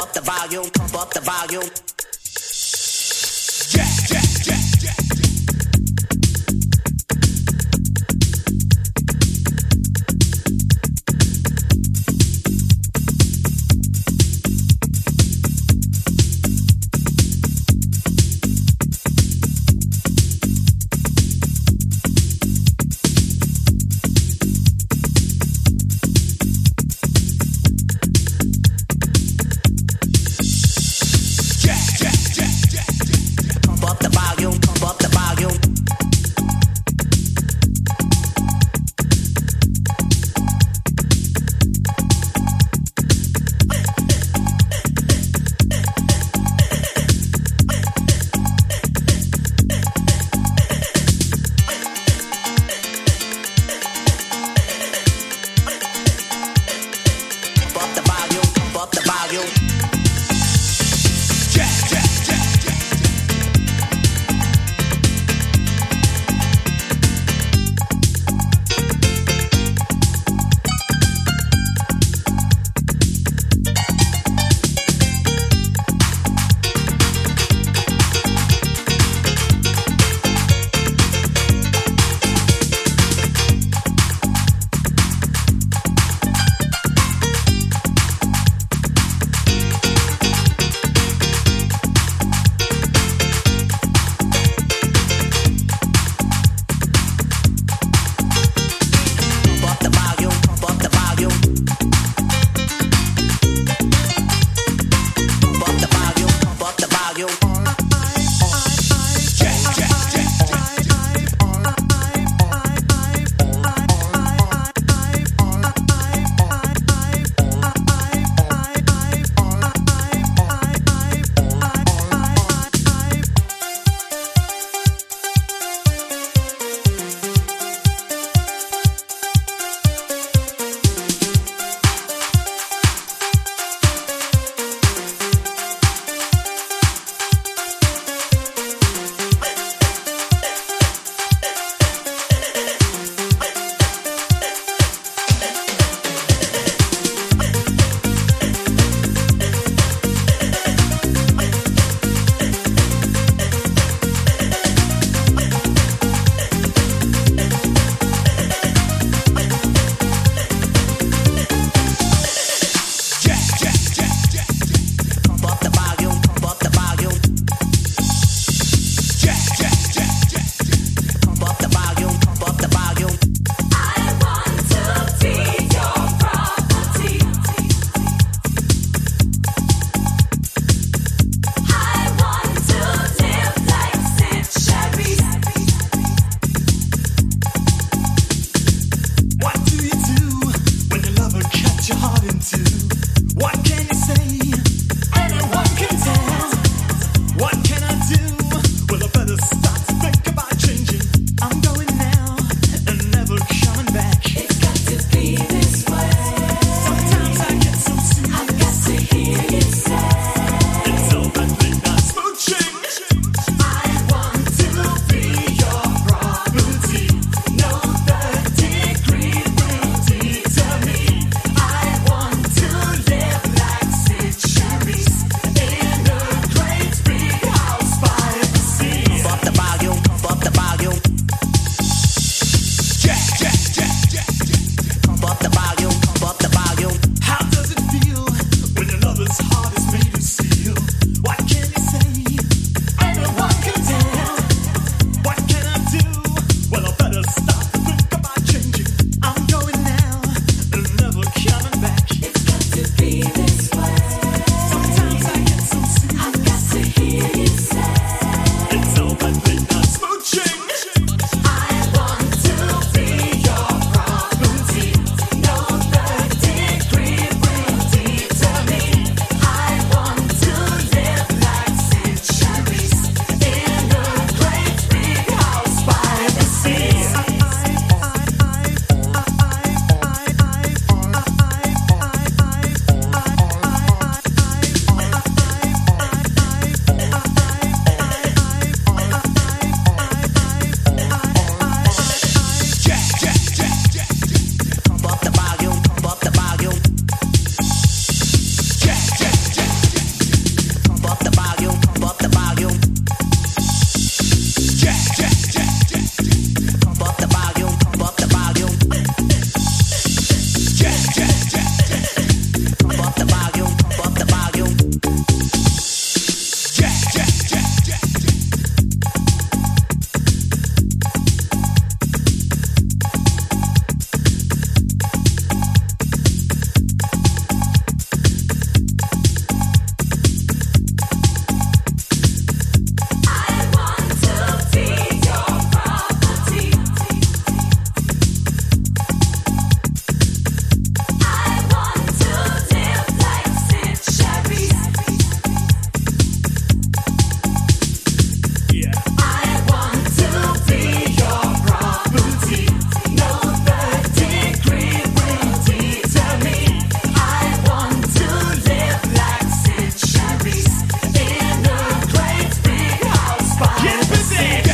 up the volume, pump up the volume. Jack, jack, jack. music.